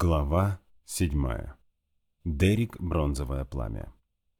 Глава 7. Дерек Бронзовое пламя.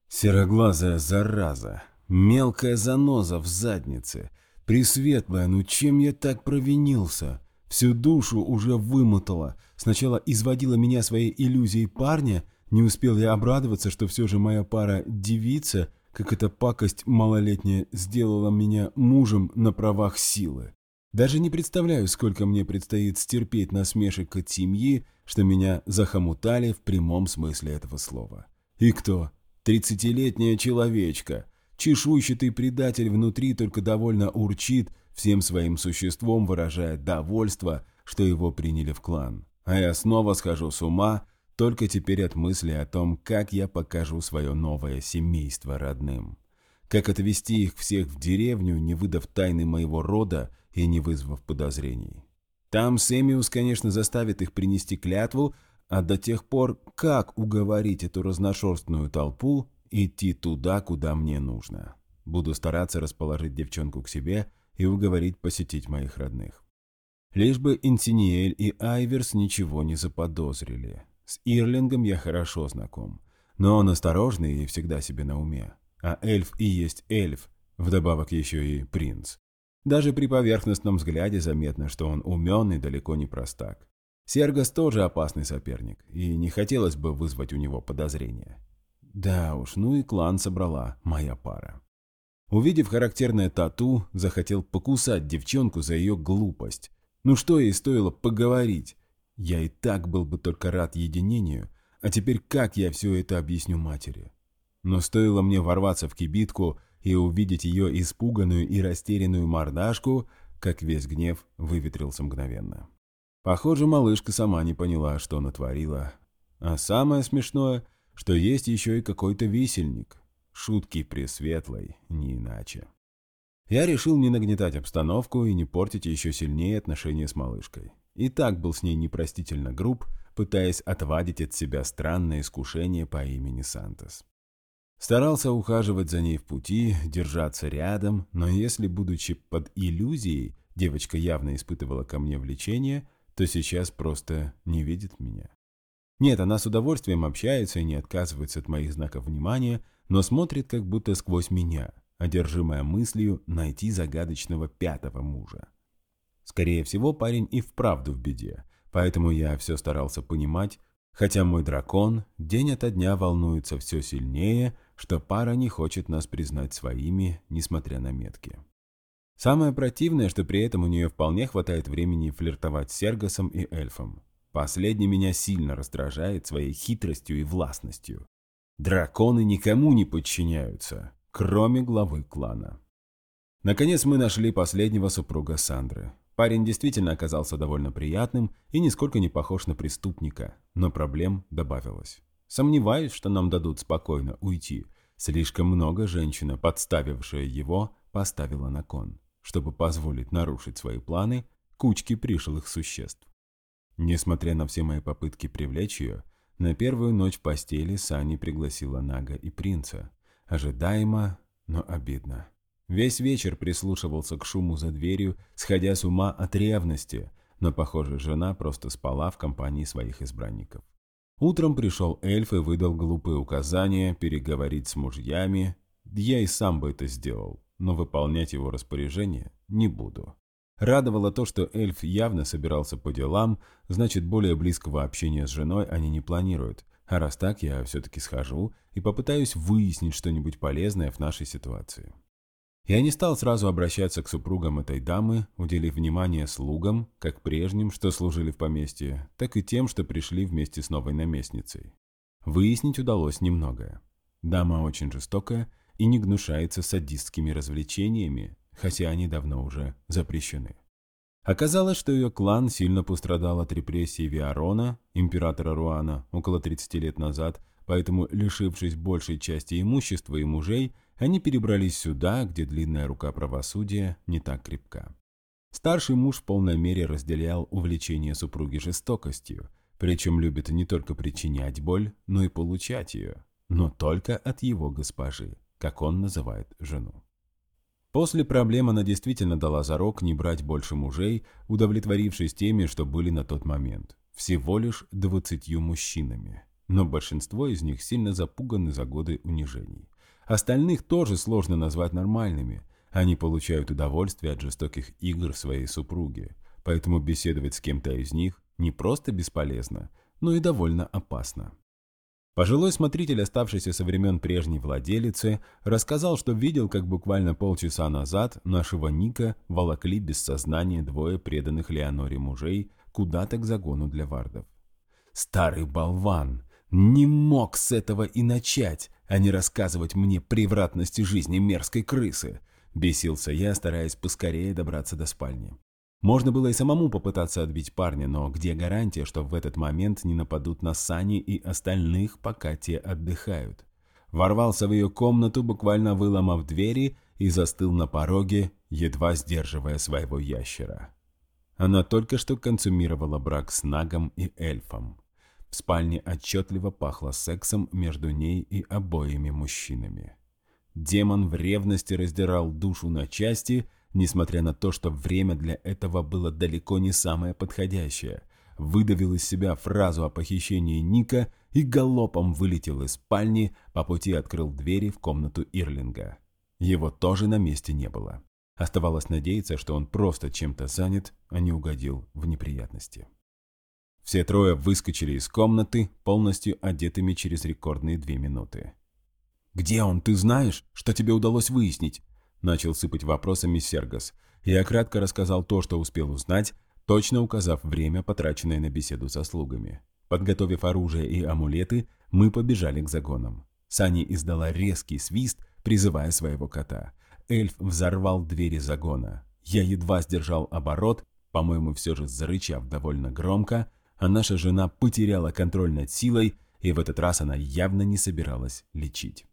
Сероглазая зараза, мелкая заноза в заднице. Пресветлая, ну чем я так провинился? Всю душу уже вымотала. Сначала изводила меня своей иллюзией парня, не успел я обрадоваться, что все же моя пара девица, как эта пакость малолетняя, сделала меня мужем на правах силы. Даже не представляю, сколько мне предстоит стерпеть насмешек от семьи, что меня захомутали в прямом смысле этого слова. И кто? Тридцатилетняя человечка. Чешуйчатый предатель внутри только довольно урчит, всем своим существом выражая довольство, что его приняли в клан. А я снова схожу с ума, только теперь от мысли о том, как я покажу свое новое семейство родным. Как отвезти их всех в деревню, не выдав тайны моего рода и не вызвав подозрений. Там Сэмиус, конечно, заставит их принести клятву, а до тех пор как уговорить эту разношерстную толпу идти туда, куда мне нужно. Буду стараться расположить девчонку к себе и уговорить посетить моих родных. Лишь бы Инсиниэль и Айверс ничего не заподозрили. С Ирлингом я хорошо знаком, но он осторожный и всегда себе на уме. А эльф и есть эльф, вдобавок еще и принц. Даже при поверхностном взгляде заметно, что он умен и далеко не простак. Сергас тоже опасный соперник, и не хотелось бы вызвать у него подозрения. Да уж, ну и клан собрала моя пара. Увидев характерное тату, захотел покусать девчонку за ее глупость. Ну что ей стоило поговорить? Я и так был бы только рад единению, а теперь как я все это объясню матери? Но стоило мне ворваться в кибитку и увидеть ее испуганную и растерянную мордашку, как весь гнев выветрился мгновенно. Похоже, малышка сама не поняла, что натворила. А самое смешное, что есть еще и какой-то висельник. Шутки пресветлой, не иначе. Я решил не нагнетать обстановку и не портить еще сильнее отношения с малышкой. И так был с ней непростительно груб, пытаясь отвадить от себя странное искушение по имени Сантос. Старался ухаживать за ней в пути, держаться рядом, но если, будучи под иллюзией, девочка явно испытывала ко мне влечение, то сейчас просто не видит меня. Нет, она с удовольствием общается и не отказывается от моих знаков внимания, но смотрит как будто сквозь меня, одержимая мыслью найти загадочного пятого мужа. Скорее всего, парень и вправду в беде, поэтому я все старался понимать, хотя мой дракон день ото дня волнуется все сильнее, что пара не хочет нас признать своими, несмотря на метки. Самое противное, что при этом у нее вполне хватает времени флиртовать с Сергосом и эльфом. Последний меня сильно раздражает своей хитростью и властностью. Драконы никому не подчиняются, кроме главы клана. Наконец мы нашли последнего супруга Сандры. Парень действительно оказался довольно приятным и нисколько не похож на преступника, но проблем добавилось. Сомневаюсь, что нам дадут спокойно уйти. Слишком много женщина, подставившая его, поставила на кон, чтобы позволить нарушить свои планы кучке пришлых существ. Несмотря на все мои попытки привлечь ее, на первую ночь в постели Сани пригласила Нага и принца. Ожидаемо, но обидно. Весь вечер прислушивался к шуму за дверью, сходя с ума от ревности, но, похоже, жена просто спала в компании своих избранников. Утром пришел эльф и выдал глупые указания переговорить с мужьями. Я и сам бы это сделал, но выполнять его распоряжение не буду. Радовало то, что эльф явно собирался по делам, значит, более близкого общения с женой они не планируют. А раз так, я все-таки схожу и попытаюсь выяснить что-нибудь полезное в нашей ситуации. Я не стал сразу обращаться к супругам этой дамы, уделив внимание слугам, как прежним, что служили в поместье, так и тем, что пришли вместе с новой наместницей. Выяснить удалось немногое. Дама очень жестокая и не гнушается садистскими развлечениями, хотя они давно уже запрещены. Оказалось, что ее клан сильно пострадал от репрессий Виарона, императора Руана, около 30 лет назад, поэтому, лишившись большей части имущества и мужей, они перебрались сюда, где длинная рука правосудия не так крепка. Старший муж в полной мере разделял увлечение супруги жестокостью, причем любит не только причинять боль, но и получать ее, но только от его госпожи, как он называет жену. После проблем она действительно дала зарок не брать больше мужей, удовлетворившись теми, что были на тот момент. всего лишь двадцатью мужчинами, но большинство из них сильно запуганы за годы унижений. Остальных тоже сложно назвать нормальными. Они получают удовольствие от жестоких игр своей супруги, поэтому беседовать с кем-то из них не просто бесполезно, но и довольно опасно. Пожилой смотритель, оставшийся со времен прежней владелицы, рассказал, что видел, как буквально полчаса назад нашего Ника волокли без сознания двое преданных Леоноре мужей куда-то к загону для вардов. Старый болван не мог с этого и начать, а не рассказывать мне превратности жизни мерзкой крысы. Бесился я, стараясь поскорее добраться до спальни. Можно было и самому попытаться отбить парня, но где гарантия, что в этот момент не нападут на Сани и остальных, пока те отдыхают? Ворвался в ее комнату, буквально выломав двери, и застыл на пороге, едва сдерживая своего ящера. Она только что консумировала брак с Нагом и эльфом. В спальне отчетливо пахло сексом между ней и обоими мужчинами. Демон в ревности раздирал душу на части – несмотря на то, что время для этого было далеко не самое подходящее. Выдавил из себя фразу о похищении Ника и галопом вылетел из спальни, по пути открыл двери в комнату Ирлинга. Его тоже на месте не было. Оставалось надеяться, что он просто чем-то занят, а не угодил в неприятности. Все трое выскочили из комнаты, полностью одетыми через рекордные две минуты. «Где он, ты знаешь? Что тебе удалось выяснить?» Начал сыпать вопросами Сергос. Я кратко рассказал то, что успел узнать, точно указав время, потраченное на беседу со слугами. Подготовив оружие и амулеты, мы побежали к загонам. Сани издала резкий свист, призывая своего кота. Эльф взорвал двери загона. Я едва сдержал оборот, по-моему, все же зарычав довольно громко, а наша жена потеряла контроль над силой, и в этот раз она явно не собиралась лечить.